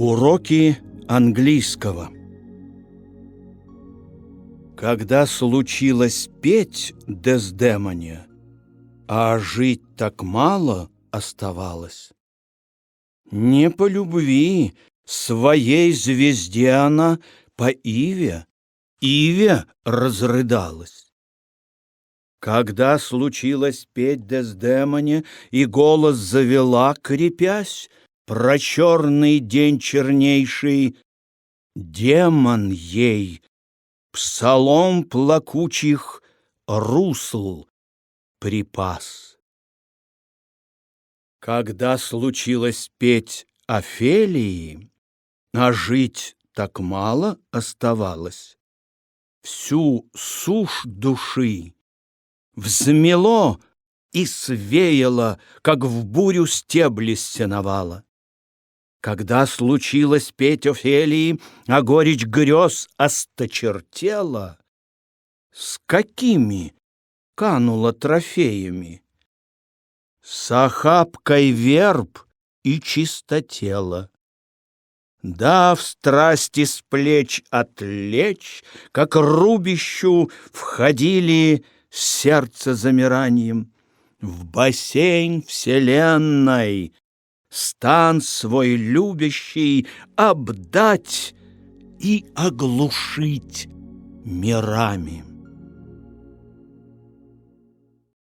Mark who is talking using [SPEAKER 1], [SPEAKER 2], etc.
[SPEAKER 1] Уроки английского Когда случилось петь Дездемоне, А жить так мало оставалось, Не по любви своей звезде она По Иве, Иве разрыдалась. Когда случилось петь Дездемоне, И голос завела, крепясь, Про черный день чернейший, Демон ей псалом плакучих русл припас. Когда случилось петь Офелии, А жить так мало оставалось, Всю сушь души взмело и свеяло, как в бурю стебли стеновало. Когда случилось петь Офелии, а горечь грез осточертела, с какими канула трофеями? С охапкой верб и чистотела. Да, в страсти с плеч отвлечь, как рубищу входили сердце замиранием, В бассейн вселенной стан свой любящий обдать и оглушить мирами.